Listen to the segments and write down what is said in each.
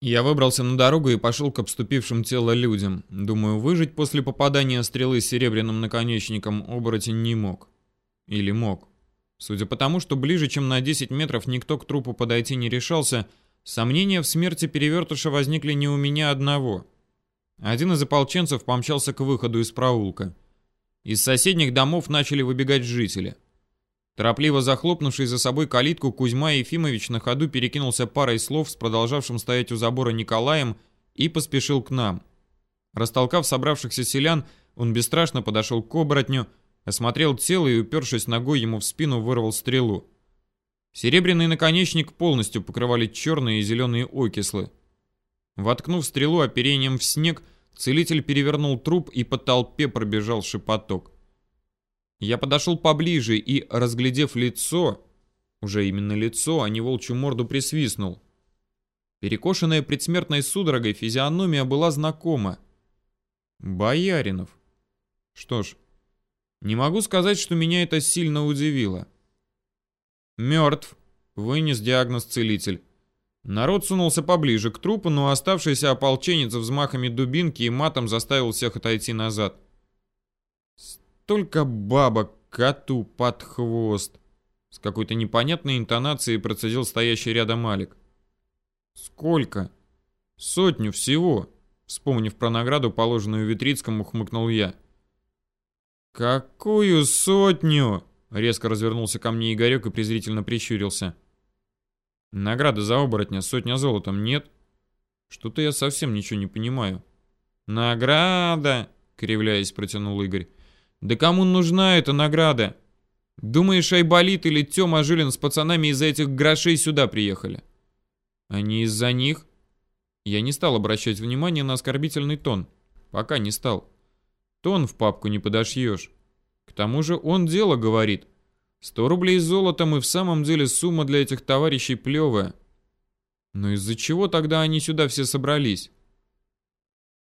Я выбрался на дорогу и пошел к обступившим тело людям. Думаю, выжить после попадания стрелы с серебряным наконечником оборотень не мог. Или мог. Судя по тому, что ближе, чем на 10 метров никто к трупу подойти не решался, сомнения в смерти перевертыша возникли не у меня одного. Один из ополченцев помчался к выходу из проулка. Из соседних домов начали выбегать жители. Торопливо захлопнувший за собой калитку, Кузьма Ефимович на ходу перекинулся парой слов с продолжавшим стоять у забора Николаем и поспешил к нам. Растолкав собравшихся селян, он бесстрашно подошел к оборотню, осмотрел тело и, упершись ногой ему в спину, вырвал стрелу. Серебряный наконечник полностью покрывали черные и зеленые окислы. Воткнув стрелу оперением в снег, целитель перевернул труп и по толпе пробежал шепоток. Я подошел поближе и, разглядев лицо, уже именно лицо, а не волчью морду, присвистнул. Перекошенная предсмертной судорогой физиономия была знакома. Бояринов. Что ж, не могу сказать, что меня это сильно удивило. Мертв, вынес диагноз целитель. Народ сунулся поближе к трупу, но оставшийся ополченец взмахами дубинки и матом заставил всех отойти назад. Только бабок коту под хвост. С какой-то непонятной интонацией процедил стоящий рядом Алик. Сколько? Сотню всего. Вспомнив про награду, положенную Витрицкому, хмыкнул я. «Какую сотню?» Резко развернулся ко мне Игорек и презрительно прищурился. «Награда за оборотня, сотня золотом, нет?» «Что-то я совсем ничего не понимаю». «Награда!» — кривляясь, протянул Игорь. Да кому нужна эта награда? Думаешь, Айболит или Тёма Жилин с пацанами из-за этих грошей сюда приехали? Они из-за них? Я не стал обращать внимание на оскорбительный тон. Пока не стал. Тон в папку не подошьешь. К тому же он дело говорит. Сто рублей золотом и в самом деле сумма для этих товарищей плевая. Но из-за чего тогда они сюда все собрались?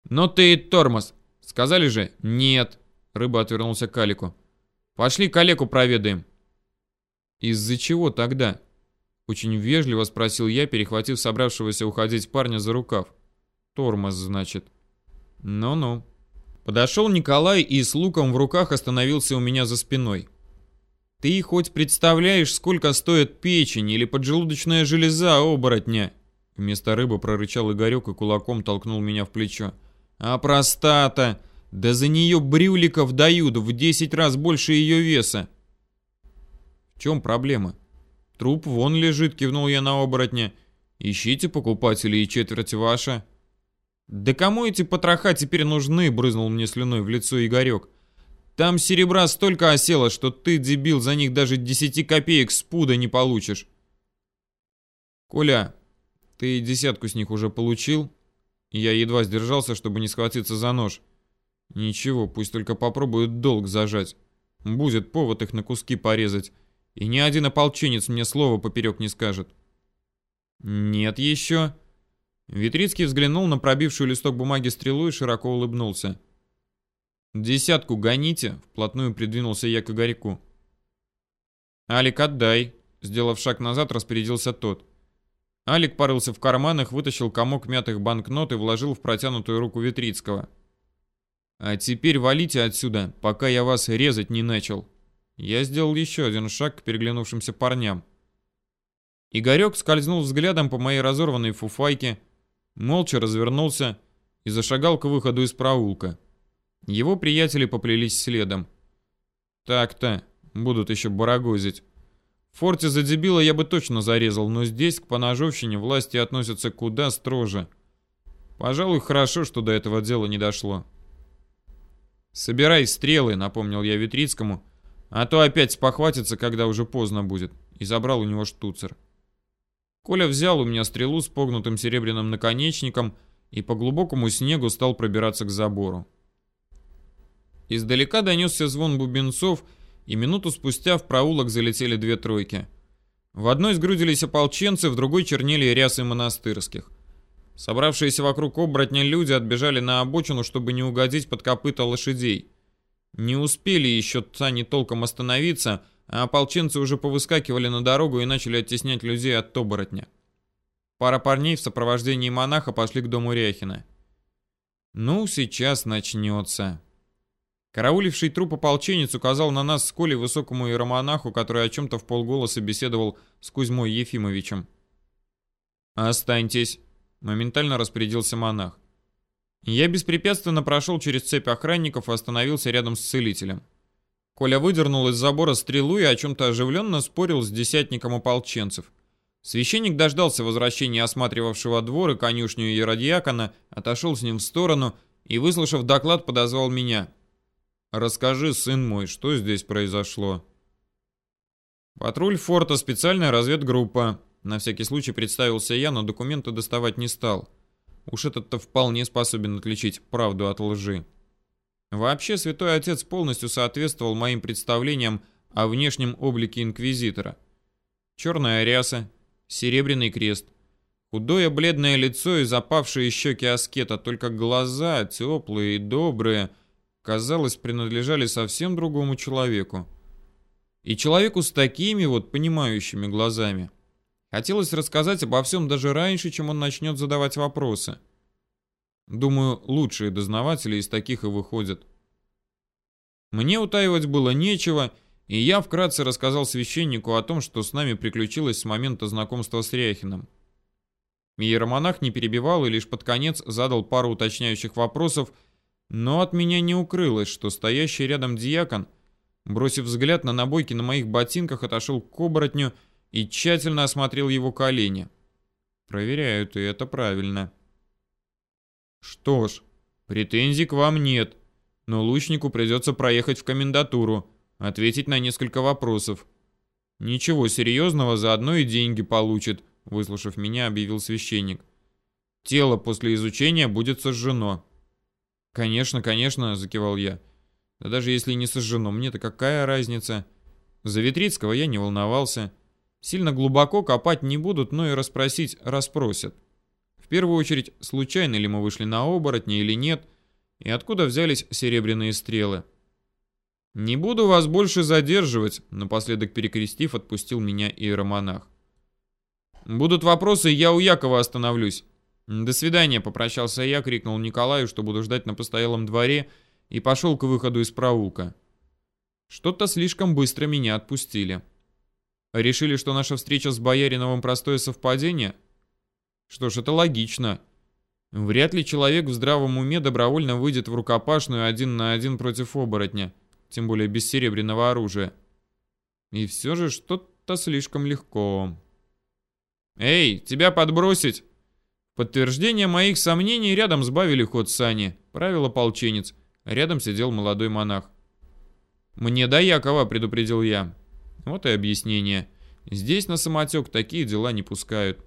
Но ты тормоз. Сказали же «нет». Рыба отвернулся к Алику. «Пошли калеку проведаем». «Из-за чего тогда?» Очень вежливо спросил я, перехватив собравшегося уходить парня за рукав. «Тормоз, значит». «Ну-ну». Подошел Николай и с луком в руках остановился у меня за спиной. «Ты хоть представляешь, сколько стоит печень или поджелудочная железа оборотня?» Вместо рыбы прорычал Игорек и кулаком толкнул меня в плечо. «А простата! Да за нее брюликов дают в 10 раз больше ее веса. В чем проблема? Труп вон лежит, кивнул я на оборотня. Ищите покупателей и четверть ваша. Да кому эти потроха теперь нужны, брызнул мне слюной в лицо Игорек. Там серебра столько осело, что ты, дебил, за них даже 10 копеек с пуда не получишь. Коля, ты десятку с них уже получил? Я едва сдержался, чтобы не схватиться за нож. Ничего, пусть только попробуют долг зажать. Будет повод их на куски порезать. И ни один ополченец мне слова поперек не скажет. Нет еще. Витрицкий взглянул на пробившую листок бумаги стрелу и широко улыбнулся. «Десятку гоните», — вплотную придвинулся я к Игорьку. «Алик, отдай», — сделав шаг назад, распорядился тот. Алик порылся в карманах, вытащил комок мятых банкнот и вложил в протянутую руку Витрицкого. А теперь валите отсюда, пока я вас резать не начал. Я сделал еще один шаг к переглянувшимся парням. Игорек скользнул взглядом по моей разорванной фуфайке, молча развернулся и зашагал к выходу из проулка. Его приятели поплелись следом. Так-то, будут еще барагозить. В форте за дебила я бы точно зарезал, но здесь к поножовщине власти относятся куда строже. Пожалуй, хорошо, что до этого дела не дошло. «Собирай стрелы», — напомнил я Витрицкому, «а то опять спохватится, когда уже поздно будет», и забрал у него штуцер. Коля взял у меня стрелу с погнутым серебряным наконечником и по глубокому снегу стал пробираться к забору. Издалека донесся звон бубенцов, и минуту спустя в проулок залетели две тройки. В одной сгрудились ополченцы, в другой чернели рясы монастырских. Собравшиеся вокруг оборотня люди отбежали на обочину, чтобы не угодить под копыта лошадей. Не успели еще сани толком остановиться, а ополченцы уже повыскакивали на дорогу и начали оттеснять людей от оборотня. пара парней в сопровождении монаха пошли к дому Ряхина. Ну, сейчас начнется. Карауливший труп ополченец указал на нас с Колей высокому иеромонаху, который о чем-то в полголоса беседовал с Кузьмой Ефимовичем. «Останьтесь», — моментально распорядился монах. Я беспрепятственно прошел через цепь охранников и остановился рядом с целителем. Коля выдернул из забора стрелу и о чем-то оживленно спорил с десятником ополченцев. Священник дождался возвращения осматривавшего двор и конюшню Еродьякона, отошел с ним в сторону и, выслушав доклад, подозвал меня — Расскажи, сын мой, что здесь произошло? Патруль форта, специальная разведгруппа. На всякий случай представился я, но документы доставать не стал. Уж этот-то вполне способен отличить правду от лжи. Вообще, святой отец полностью соответствовал моим представлениям о внешнем облике инквизитора. Черная ряса, серебряный крест, худое бледное лицо и запавшие щеки аскета, только глаза теплые и добрые – казалось, принадлежали совсем другому человеку. И человеку с такими вот понимающими глазами. Хотелось рассказать обо всем даже раньше, чем он начнет задавать вопросы. Думаю, лучшие дознаватели из таких и выходят. Мне утаивать было нечего, и я вкратце рассказал священнику о том, что с нами приключилось с момента знакомства с Ряхиным. Иеромонах не перебивал и лишь под конец задал пару уточняющих вопросов, но от меня не укрылось, что стоящий рядом диакон, бросив взгляд на набойки на моих ботинках, отошел к оборотню и тщательно осмотрел его колени. Проверяют, и это правильно. Что ж, претензий к вам нет, но лучнику придется проехать в комендатуру, ответить на несколько вопросов. Ничего серьезного, заодно и деньги получит, выслушав меня, объявил священник. Тело после изучения будет сожжено. «Конечно, конечно», — закивал я. «Да даже если не сожжено, мне-то какая разница?» За Витрицкого я не волновался. Сильно глубоко копать не будут, но и расспросить расспросят. В первую очередь, случайно ли мы вышли на оборотни или нет, и откуда взялись серебряные стрелы. «Не буду вас больше задерживать», — напоследок перекрестив, отпустил меня иеромонах. «Будут вопросы, я у Якова остановлюсь. «До свидания», — попрощался я, крикнул Николаю, что буду ждать на постоялом дворе, и пошел к выходу из проулка. Что-то слишком быстро меня отпустили. Решили, что наша встреча с Бояриновым простое совпадение? Что ж, это логично. Вряд ли человек в здравом уме добровольно выйдет в рукопашную один на один против оборотня, тем более без серебряного оружия. И все же что-то слишком легко. «Эй, тебя подбросить!» Подтверждение моих сомнений рядом сбавили ход сани. Правил ополченец. Рядом сидел молодой монах. «Мне до Якова», — предупредил я. Вот и объяснение. Здесь на самотек такие дела не пускают.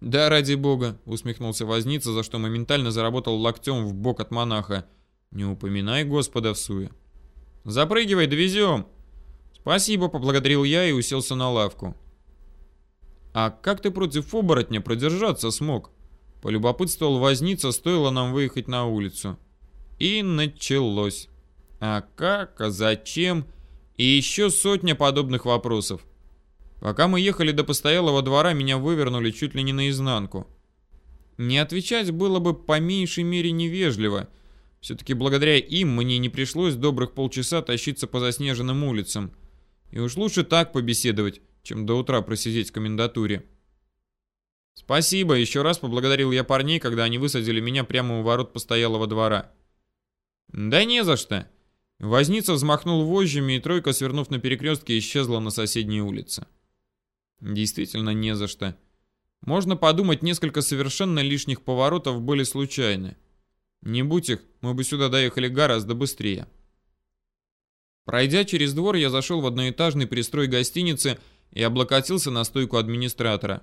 «Да, ради бога», — усмехнулся возница, за что моментально заработал локтем в бок от монаха. «Не упоминай Господа в суе». «Запрыгивай, довезем!» «Спасибо», — поблагодарил я и уселся на лавку. «А как ты против оборотня продержаться смог?» Полюбопытствовал возница, стоило нам выехать на улицу. И началось. А как, а зачем? И еще сотня подобных вопросов. Пока мы ехали до постоялого двора, меня вывернули чуть ли не наизнанку. Не отвечать было бы по меньшей мере невежливо. Все-таки благодаря им мне не пришлось добрых полчаса тащиться по заснеженным улицам. И уж лучше так побеседовать, чем до утра просидеть в комендатуре. Спасибо, еще раз поблагодарил я парней, когда они высадили меня прямо у ворот постоялого двора. Да не за что. Возница взмахнул вожжами, и тройка, свернув на перекрестке, исчезла на соседней улице. Действительно не за что. Можно подумать, несколько совершенно лишних поворотов были случайны. Не будь их, мы бы сюда доехали гораздо быстрее. Пройдя через двор, я зашел в одноэтажный пристрой гостиницы и облокотился на стойку администратора.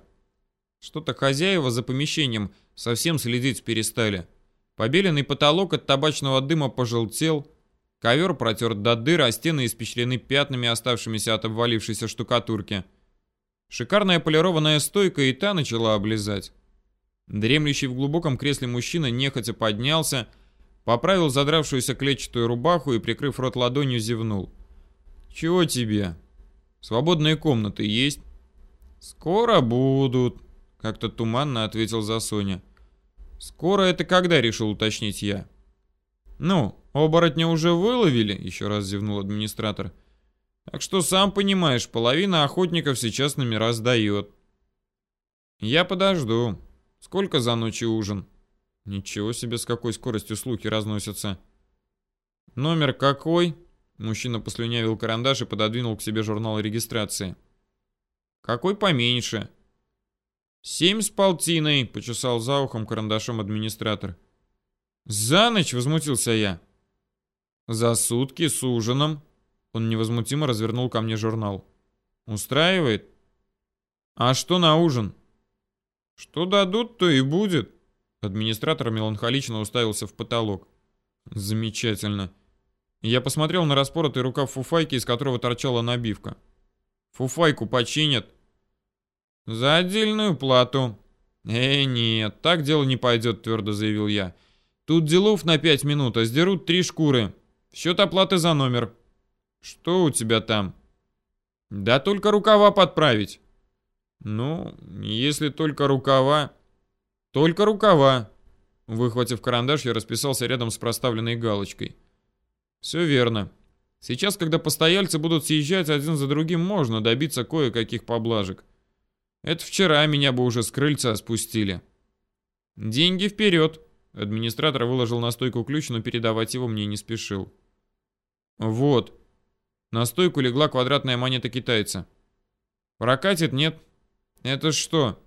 Что-то хозяева за помещением совсем следить перестали. Побеленный потолок от табачного дыма пожелтел, ковер протерт до дыр, а стены испещрены пятнами, оставшимися от обвалившейся штукатурки. Шикарная полированная стойка и та начала облизать. Дремлющий в глубоком кресле мужчина нехотя поднялся, поправил задравшуюся клетчатую рубаху и, прикрыв рот ладонью, зевнул. «Чего тебе?» Свободные комнаты есть? Скоро будут. как-то туманно ответил за Соня. Скоро это когда, решил уточнить я. Ну, оборотня уже выловили, еще раз зевнул администратор. Так что сам понимаешь, половина охотников сейчас номера сдает. Я подожду. Сколько за ночь ужин? Ничего себе, с какой скоростью слухи разносятся. Номер какой? Мужчина послюнявил карандаш и пододвинул к себе журнал регистрации. Какой поменьше? Семь с полтиной, почесал за ухом карандашом администратор. За ночь, возмутился я. За сутки с ужином. Он невозмутимо развернул ко мне журнал. Устраивает? А что на ужин? Что дадут, то и будет. Администратор меланхолично уставился в потолок. Замечательно. Я посмотрел на распоротый рукав фуфайки, из которого торчала набивка. Фуфайку починят. За отдельную плату. Эй, нет, так дело не пойдет, твердо заявил я. Тут делов на пять минут, а сдерут три шкуры. Счет оплаты за номер. Что у тебя там? Да только рукава подправить. Ну, если только рукава... Только рукава. Выхватив карандаш, я расписался рядом с проставленной галочкой. Все верно. Сейчас, когда постояльцы будут съезжать один за другим, можно добиться кое-каких поблажек. Это вчера меня бы уже с крыльца спустили. Деньги вперед. Администратор выложил на стойку ключ, но передавать его мне не спешил. Вот. На стойку легла квадратная монета китайца. Прокатит, нет? Это что?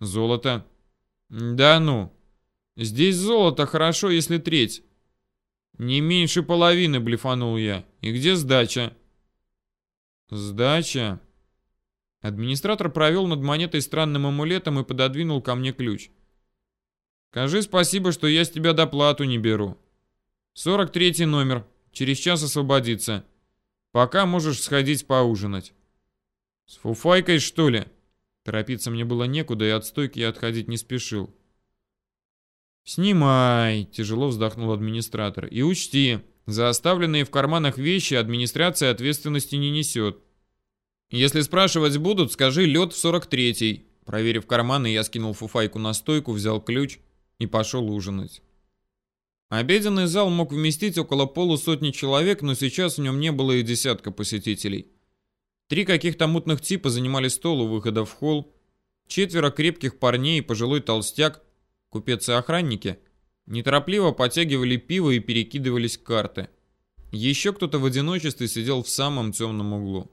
Золото. Да ну. Здесь золото хорошо, если треть. Не меньше половины, блефанул я. И где сдача? Сдача? Администратор провел над монетой странным амулетом и пододвинул ко мне ключ. Скажи спасибо, что я с тебя доплату не беру. 43 номер. Через час освободится. Пока можешь сходить поужинать. С фуфайкой, что ли? Торопиться мне было некуда, и от стойки я отходить не спешил. «Снимай!» – тяжело вздохнул администратор. «И учти, за оставленные в карманах вещи администрация ответственности не несет. Если спрашивать будут, скажи лед в 43-й». Проверив карманы, я скинул фуфайку на стойку, взял ключ и пошел ужинать. Обеденный зал мог вместить около полусотни человек, но сейчас в нем не было и десятка посетителей. Три каких-то мутных типа занимали стол у выхода в холл, четверо крепких парней и пожилой толстяк Купец и охранники неторопливо потягивали пиво и перекидывались карты. Еще кто-то в одиночестве сидел в самом темном углу.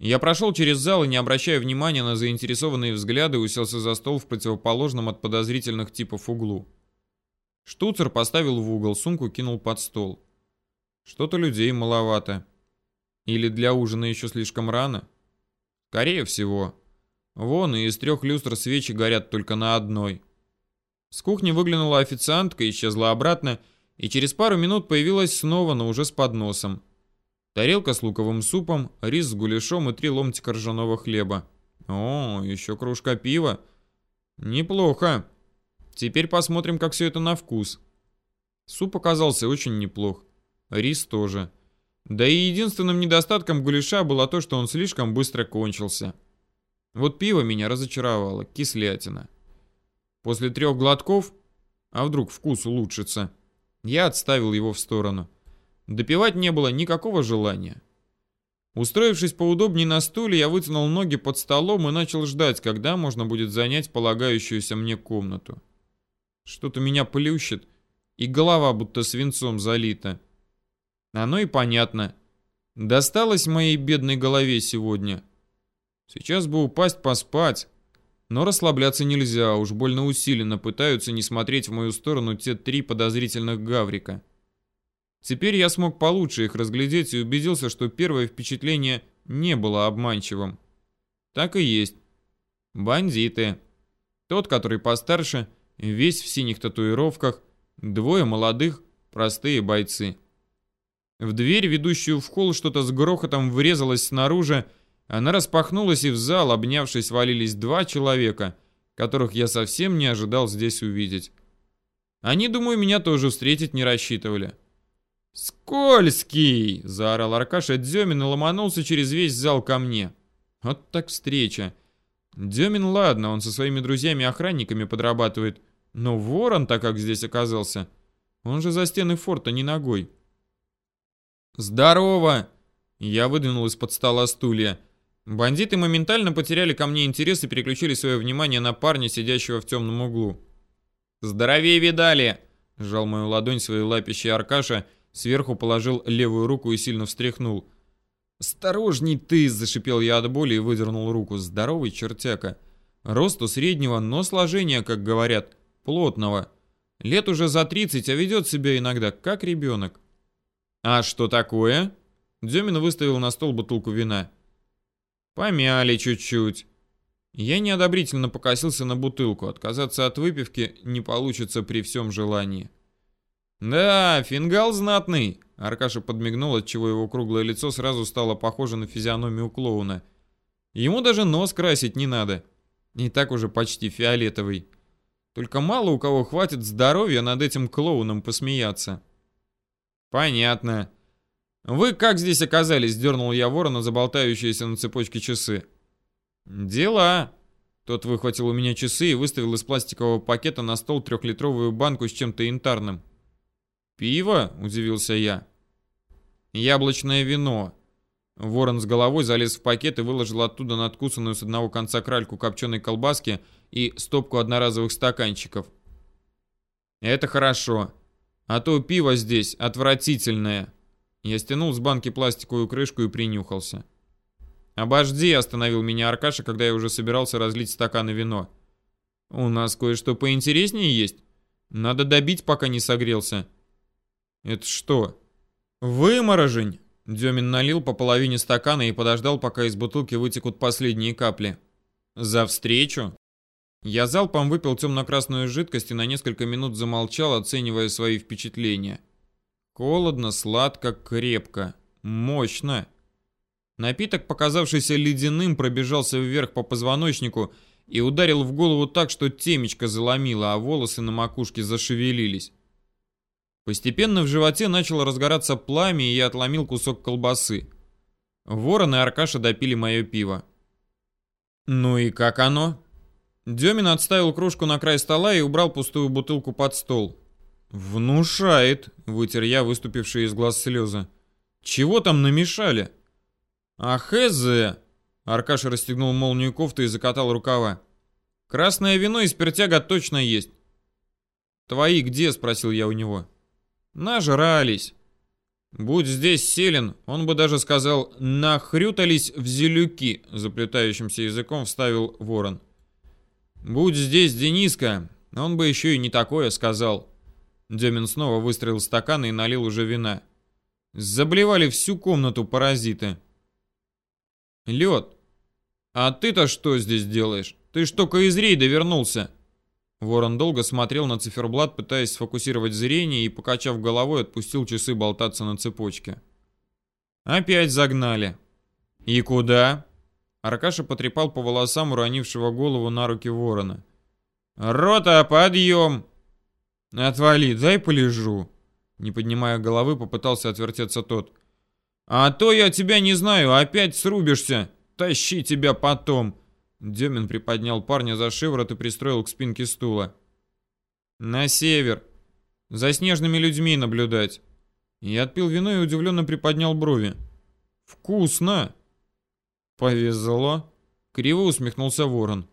Я прошел через зал и, не обращая внимания на заинтересованные взгляды, уселся за стол в противоположном от подозрительных типов углу. Штуцер поставил в угол, сумку кинул под стол. Что-то людей маловато. Или для ужина еще слишком рано? Скорее всего. Вон и из трех люстр свечи горят только на одной. С кухни выглянула официантка, исчезла обратно, и через пару минут появилась снова, но уже с подносом. Тарелка с луковым супом, рис с гуляшом и три ломтика ржаного хлеба. О, еще кружка пива. Неплохо. Теперь посмотрим, как все это на вкус. Суп оказался очень неплох. Рис тоже. Да и единственным недостатком гуляша было то, что он слишком быстро кончился. Вот пиво меня разочаровало, кислятина. После трех глотков, а вдруг вкус улучшится, я отставил его в сторону. Допивать не было никакого желания. Устроившись поудобнее на стуле, я вытянул ноги под столом и начал ждать, когда можно будет занять полагающуюся мне комнату. Что-то меня плющит, и голова будто свинцом залита. Оно и понятно. Досталось моей бедной голове сегодня. Сейчас бы упасть поспать, но расслабляться нельзя, уж больно усиленно пытаются не смотреть в мою сторону те три подозрительных гаврика. Теперь я смог получше их разглядеть и убедился, что первое впечатление не было обманчивым. Так и есть. Бандиты. Тот, который постарше, весь в синих татуировках, двое молодых, простые бойцы. В дверь, ведущую в холл, что-то с грохотом врезалось снаружи, она распахнулась, и в зал, обнявшись, валились два человека, которых я совсем не ожидал здесь увидеть. Они, думаю, меня тоже встретить не рассчитывали. «Скользкий!» — заорал Аркаша Дзёмин и ломанулся через весь зал ко мне. Вот так встреча. Демин, ладно, он со своими друзьями-охранниками подрабатывает. Но ворон-то как здесь оказался? Он же за стены форта не ногой. «Здорово!» Я выдвинул из-под стола стулья. Бандиты моментально потеряли ко мне интерес и переключили свое внимание на парня, сидящего в темном углу. «Здоровее видали!» — сжал мою ладонь своей лапищей Аркаша, сверху положил левую руку и сильно встряхнул. «Осторожней ты!» — зашипел я от боли и выдернул руку. «Здоровый чертяка!» Росту среднего, но сложения, как говорят, плотного. Лет уже за 30, а ведет себя иногда как ребенок. «А что такое?» Демин выставил на стол бутылку вина. «Помяли чуть-чуть». Я неодобрительно покосился на бутылку. Отказаться от выпивки не получится при всем желании. «Да, фингал знатный!» Аркаша подмигнул, отчего его круглое лицо сразу стало похоже на физиономию клоуна. Ему даже нос красить не надо. И так уже почти фиолетовый. Только мало у кого хватит здоровья над этим клоуном посмеяться. «Понятно. Вы как здесь оказались?» — дернул я ворона, заболтающиеся на цепочке часы. «Дела». Тот выхватил у меня часы и выставил из пластикового пакета на стол трехлитровую банку с чем-то янтарным. «Пиво?» — удивился я. «Яблочное вино». Ворон с головой залез в пакет и выложил оттуда надкусанную с одного конца кральку копченой колбаски и стопку одноразовых стаканчиков. «Это хорошо. А то пиво здесь отвратительное». Я стянул с банки пластиковую крышку и принюхался. «Обожди», — остановил меня Аркаша, когда я уже собирался разлить стаканы вино. «У нас кое-что поинтереснее есть. Надо добить, пока не согрелся». «Это что?» «Выморожень!» Демин налил по половине стакана и подождал, пока из бутылки вытекут последние капли. «За встречу?» Я залпом выпил темно-красную жидкость и на несколько минут замолчал, оценивая свои впечатления. Холодно, сладко, крепко. Мощно. Напиток, показавшийся ледяным, пробежался вверх по позвоночнику и ударил в голову так, что темечко заломило, а волосы на макушке зашевелились. Постепенно в животе начало разгораться пламя, и я отломил кусок колбасы. Ворон и Аркаша допили мое пиво. «Ну и как оно?» Демин отставил кружку на край стола и убрал пустую бутылку под стол. «Внушает», — вытер я выступившие из глаз слезы. «Чего там намешали?» «А хз!» Аркаша расстегнул молнию кофты и закатал рукава. «Красное вино и спиртяга точно есть». «Твои где?» — спросил я у него. Нажрались. Будь здесь Селин, он бы даже сказал «нахрютались в зелюки», заплетающимся языком вставил ворон. Будь здесь Дениска, он бы еще и не такое сказал. Демин снова выстрелил стакан и налил уже вина. Заблевали всю комнату паразиты. Лед, а ты-то что здесь делаешь? Ты ж только из рейда вернулся. Ворон долго смотрел на циферблат, пытаясь сфокусировать зрение, и, покачав головой, отпустил часы болтаться на цепочке. Опять загнали. И куда? Аркаша потрепал по волосам уронившего голову на руки ворона. «Рота, подъем!» «Отвали, дай полежу!» Не поднимая головы, попытался отвертеться тот. «А то я тебя не знаю, опять срубишься! Тащи тебя потом!» Демин приподнял парня за шиворот и пристроил к спинке стула. «На север. За снежными людьми наблюдать». Я отпил вино и удивленно приподнял брови. «Вкусно!» «Повезло!» — криво усмехнулся ворон.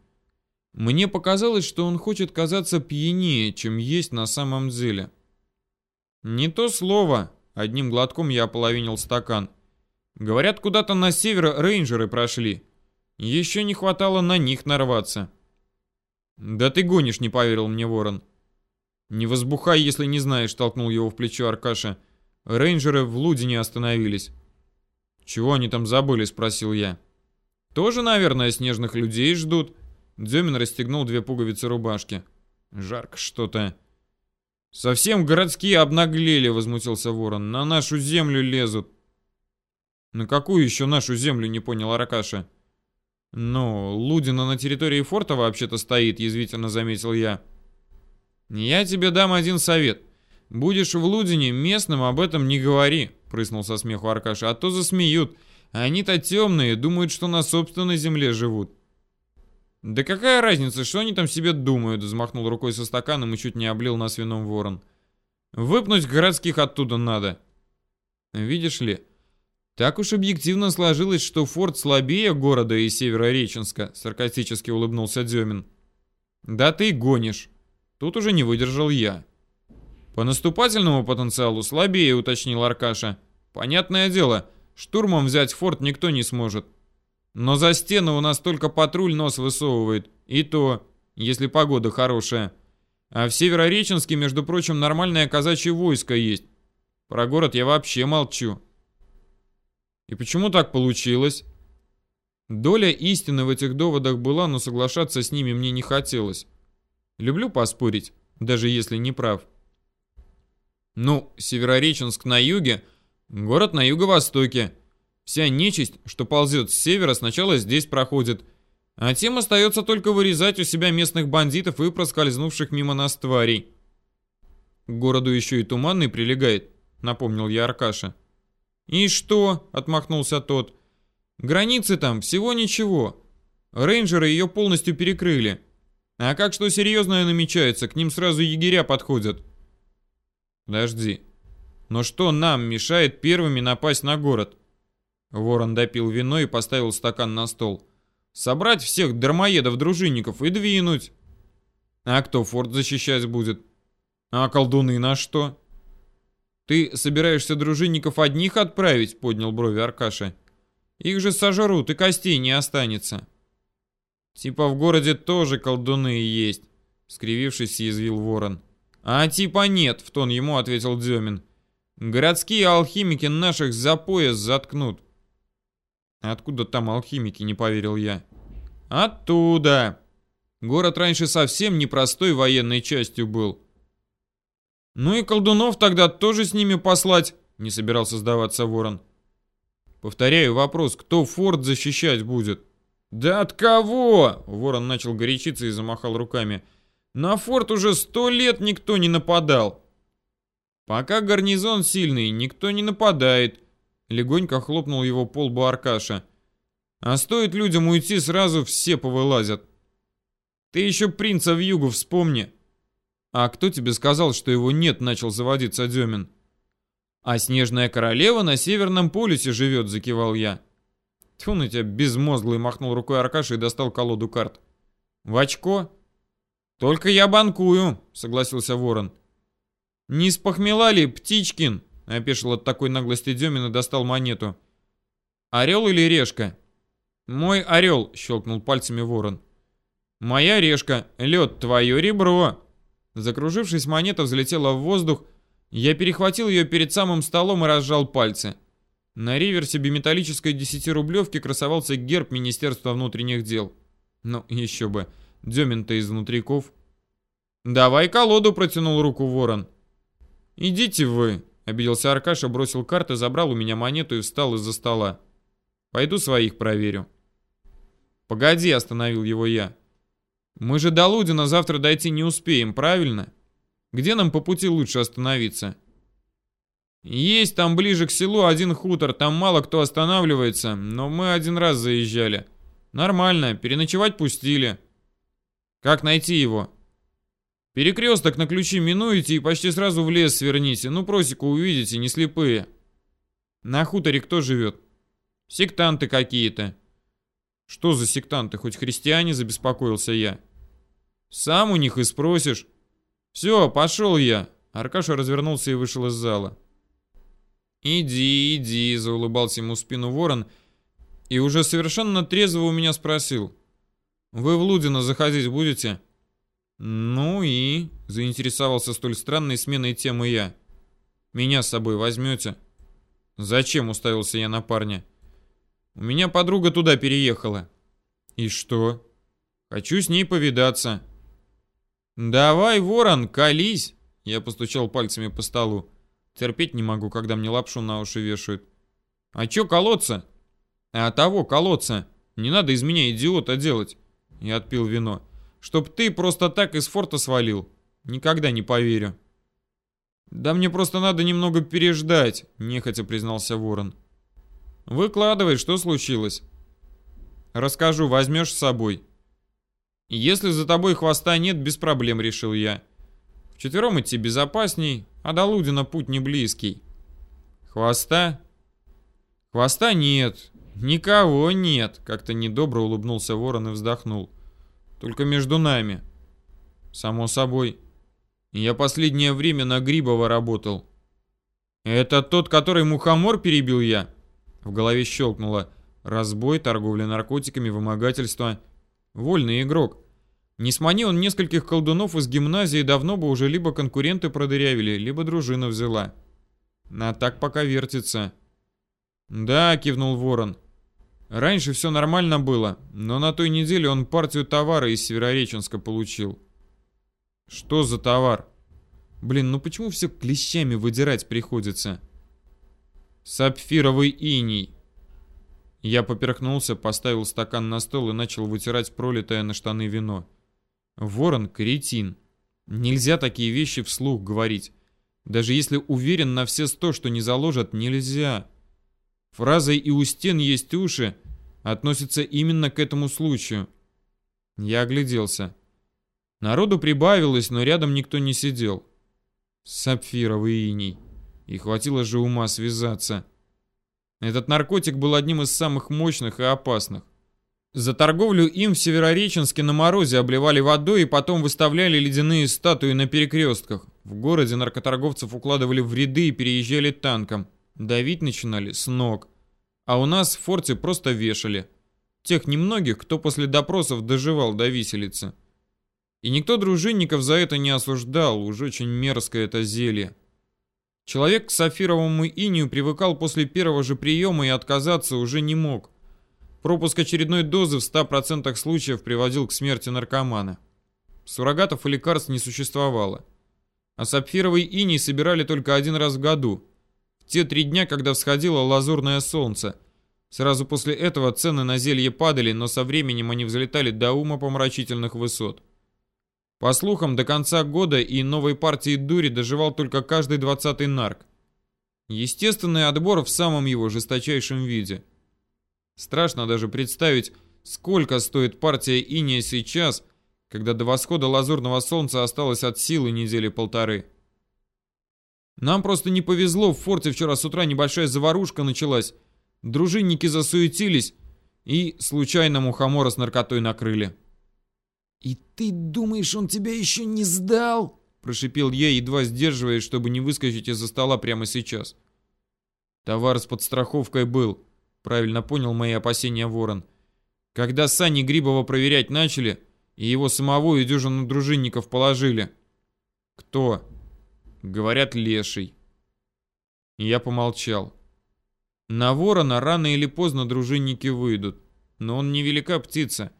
Мне показалось, что он хочет казаться пьянее, чем есть на самом деле. «Не то слово!» — одним глотком я ополовинил стакан. «Говорят, куда-то на север рейнджеры прошли. Еще не хватало на них нарваться. Да ты гонишь, не поверил мне Ворон. Не возбухай, если не знаешь, толкнул его в плечо Аркаша. Рейнджеры в Лудине остановились. Чего они там забыли, спросил я. Тоже, наверное, снежных людей ждут. Дзюмин расстегнул две пуговицы рубашки. Жарко что-то. Совсем городские обнаглели, возмутился Ворон. На нашу землю лезут. На какую еще нашу землю, не понял Аркаша. «Ну, Лудина на территории форта вообще-то стоит», — язвительно заметил я. «Я тебе дам один совет. Будешь в Лудине, местным об этом не говори», — прыснул со смеху Аркаша, — «а то засмеют. Они-то темные, думают, что на собственной земле живут». «Да какая разница, что они там себе думают?» Взмахнул рукой со стаканом и чуть не облил нас вином ворон. «Выпнуть городских оттуда надо». «Видишь ли, так уж объективно сложилось, что форт слабее города и Северореченска», саркастически улыбнулся Демин. «Да ты гонишь». Тут уже не выдержал я. «По наступательному потенциалу слабее», уточнил Аркаша. «Понятное дело, штурмом взять форт никто не сможет. Но за стену у нас только патруль нос высовывает. И то, если погода хорошая. А в Северореченске, между прочим, нормальное казачье войско есть. Про город я вообще молчу. И почему так получилось? Доля истины в этих доводах была, но соглашаться с ними мне не хотелось. Люблю поспорить, даже если не прав. Ну, Северореченск на юге, город на юго-востоке. Вся нечисть, что ползет с севера, сначала здесь проходит, а тем остается только вырезать у себя местных бандитов и проскользнувших мимо нас тварей. К городу еще и туманный прилегает, напомнил я Аркаша. «И что?» — отмахнулся тот. «Границы там всего ничего. Рейнджеры ее полностью перекрыли. А как что серьезное намечается, к ним сразу егеря подходят». «Подожди. Но что нам мешает первыми напасть на город?» Ворон допил вино и поставил стакан на стол. Собрать всех дармоедов-дружинников и двинуть. А кто форт защищать будет? А колдуны на что? Ты собираешься дружинников одних отправить? Поднял брови Аркаша. Их же сожрут и костей не останется. Типа в городе тоже колдуны есть. Скривившись, съязвил ворон. А типа нет, в тон ему ответил Демин. Городские алхимики наших за пояс заткнут. Откуда там алхимики, не поверил я. Оттуда. Город раньше совсем непростой военной частью был. Ну и колдунов тогда тоже с ними послать, не собирался сдаваться Ворон. Повторяю вопрос, кто форт защищать будет? Да от кого? Ворон начал горячиться и замахал руками. На форт уже сто лет никто не нападал. Пока гарнизон сильный, никто не нападает. Легонько хлопнул его по лбу Аркаша. А стоит людям уйти, сразу все повылазят. Ты еще принца в югу вспомни. А кто тебе сказал, что его нет, начал заводиться Демин. А снежная королева на северном полюсе живет, закивал я. Тьфу на тебя, безмозглый, махнул рукой Аркаша и достал колоду карт. В очко? Только я банкую, согласился Ворон. Не спохмела ли, Птичкин? Опешил от такой наглости Демин и достал монету. «Орел или решка?» «Мой орел», — щелкнул пальцами ворон. «Моя решка. Лед, твое ребро». Закружившись, монета взлетела в воздух. Я перехватил ее перед самым столом и разжал пальцы. На реверсе биметаллической десятирублевки красовался герб Министерства внутренних дел. Ну, еще бы. Демин-то из внутриков. «Давай колоду», — протянул руку ворон. «Идите вы», Обиделся Аркаша, бросил карты, забрал у меня монету и встал из-за стола. Пойду своих проверю. Погоди, остановил его я. Мы же до Лудина завтра дойти не успеем, правильно? Где нам по пути лучше остановиться? Есть там ближе к селу один хутор, там мало кто останавливается, но мы один раз заезжали. Нормально, переночевать пустили. Как найти его? Перекресток на ключи минуете и почти сразу в лес сверните. Ну, просеку увидите, не слепые. На хуторе кто живет? Сектанты какие-то. Что за сектанты? Хоть христиане, забеспокоился я. Сам у них и спросишь. Все, пошел я. Аркаша развернулся и вышел из зала. «Иди, иди», — заулыбался ему в спину ворон, и уже совершенно трезво у меня спросил. «Вы в Лудино заходить будете?» «Ну и...» — заинтересовался столь странной сменой темы я. «Меня с собой возьмете?» «Зачем?» — уставился я на парня. «У меня подруга туда переехала». «И что?» «Хочу с ней повидаться». «Давай, ворон, колись!» Я постучал пальцами по столу. Терпеть не могу, когда мне лапшу на уши вешают. «А чё колоться?» «А того колоться. Не надо из меня идиота делать». Я отпил вино. Чтоб ты просто так из форта свалил. Никогда не поверю. Да мне просто надо немного переждать, нехотя признался Ворон. Выкладывай, что случилось. Расскажу, возьмешь с собой. Если за тобой хвоста нет, без проблем, решил я. Вчетвером идти безопасней, а до Лудина путь не близкий. Хвоста? Хвоста нет. Никого нет. Как-то недобро улыбнулся ворон и вздохнул. Только между нами. Само собой. Я последнее время на Грибова работал. Это тот, который мухомор перебил я? В голове щелкнуло. Разбой, торговля наркотиками, вымогательство. Вольный игрок. Не смани он нескольких колдунов из гимназии, давно бы уже либо конкуренты продырявили, либо дружина взяла. А так пока вертится. Да, кивнул Ворон. Раньше все нормально было, но на той неделе он партию товара из Северореченска получил. Что за товар? Блин, ну почему все клещами выдирать приходится? Сапфировый иней. Я поперхнулся, поставил стакан на стол и начал вытирать пролитое на штаны вино. Ворон — кретин. Нельзя такие вещи вслух говорить. Даже если уверен на все сто, что не заложат, нельзя. Фразой «и у стен есть уши» относится именно к этому случаю. Я огляделся. Народу прибавилось, но рядом никто не сидел. Сапфировый иней. И хватило же ума связаться. Этот наркотик был одним из самых мощных и опасных. За торговлю им в Северореченске на морозе обливали водой и потом выставляли ледяные статуи на перекрестках. В городе наркоторговцев укладывали в ряды и переезжали танком. Давить начинали с ног. А у нас в форте просто вешали. Тех немногих, кто после допросов доживал до виселицы. И никто дружинников за это не осуждал, уж очень мерзкое это зелье. Человек к сапфировому инию привыкал после первого же приема и отказаться уже не мог. Пропуск очередной дозы в 100% случаев приводил к смерти наркомана. Суррогатов и лекарств не существовало. А сапфировый иней собирали только один раз в году. В те три дня, когда всходило лазурное солнце. Сразу после этого цены на зелье падали, но со временем они взлетали до ума помрачительных высот. По слухам, до конца года и новой партии дури доживал только каждый двадцатый нарк. Естественный отбор в самом его жесточайшем виде. Страшно даже представить, сколько стоит партия иния сейчас, когда до восхода лазурного солнца осталось от силы недели полторы. Нам просто не повезло, в форте вчера с утра небольшая заварушка началась. Дружинники засуетились и случайно мухомора с наркотой накрыли. «И ты думаешь, он тебя еще не сдал?» Прошипел я, едва сдерживаясь, чтобы не выскочить из-за стола прямо сейчас. Товар с подстраховкой был. Правильно понял мои опасения Ворон. Когда Сани Грибова проверять начали, и его самого и дюжину дружинников положили. Кто? Говорят, леший. Я помолчал. На ворона рано или поздно дружинники выйдут. Но он невелика птица.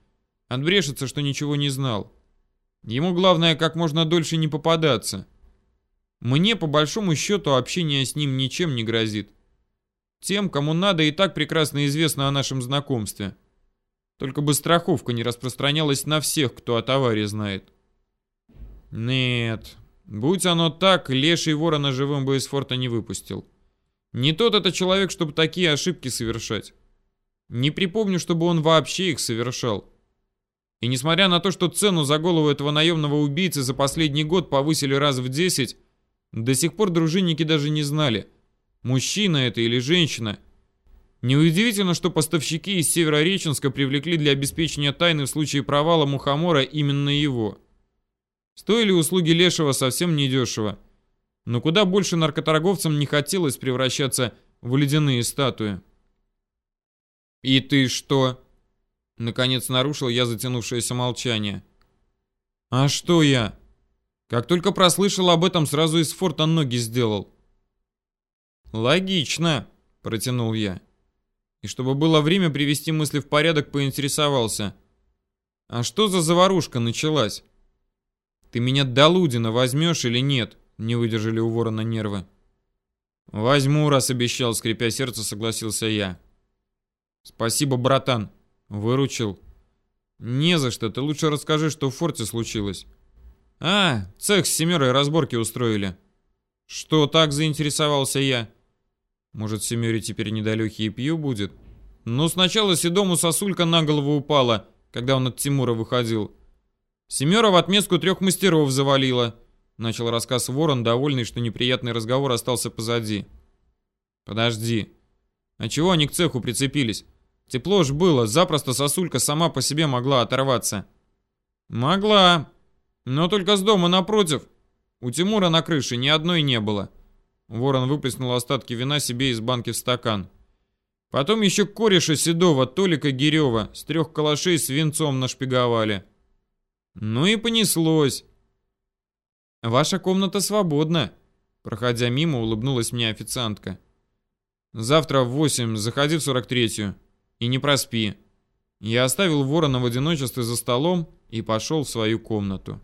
Отбрешется, что ничего не знал. Ему главное как можно дольше не попадаться. Мне, по большому счету, общение с ним ничем не грозит. Тем, кому надо, и так прекрасно известно о нашем знакомстве. Только бы страховка не распространялась на всех, кто о товаре знает. Нет, будь оно так, леший ворона живым бы из форта не выпустил. Не тот это человек, чтобы такие ошибки совершать. Не припомню, чтобы он вообще их совершал. И несмотря на то, что цену за голову этого наемного убийцы за последний год повысили раз в 10, до сих пор дружинники даже не знали, мужчина это или женщина. Неудивительно, что поставщики из Северореченска привлекли для обеспечения тайны в случае провала Мухомора именно его. Стоили услуги Лешего совсем недешево. Но куда больше наркоторговцам не хотелось превращаться в ледяные статуи. «И ты что?» Наконец нарушил я затянувшееся молчание. «А что я?» Как только прослышал об этом, сразу из форта ноги сделал. «Логично», — протянул я. И чтобы было время привести мысли в порядок, поинтересовался. «А что за заварушка началась?» «Ты меня до Лудина возьмешь или нет?» — не выдержали у ворона нервы. «Возьму, раз обещал», — скрипя сердце, согласился я. «Спасибо, братан», Выручил. Не за что, ты лучше расскажи, что в форте случилось. А, цех с семерой разборки устроили. Что так заинтересовался я? Может, семере теперь недалекий и пью будет? Но сначала Седому сосулька на голову упала, когда он от Тимура выходил. Семеро в отместку трех мастеров завалило. Начал рассказ Ворон, довольный, что неприятный разговор остался позади. Подожди. А чего они к цеху прицепились? Тепло ж было, запросто сосулька сама по себе могла оторваться. Могла. Но только с дома напротив. У Тимура на крыше ни одной не было. Ворон выплеснул остатки вина себе из банки в стакан. Потом еще кореша Седова, Толика Гирева, с трех калашей с венцом нашпиговали. Ну и понеслось. Ваша комната свободна. Проходя мимо, улыбнулась мне официантка. Завтра в восемь заходи в 43-ю. И не проспи. Я оставил ворона в одиночестве за столом и пошел в свою комнату.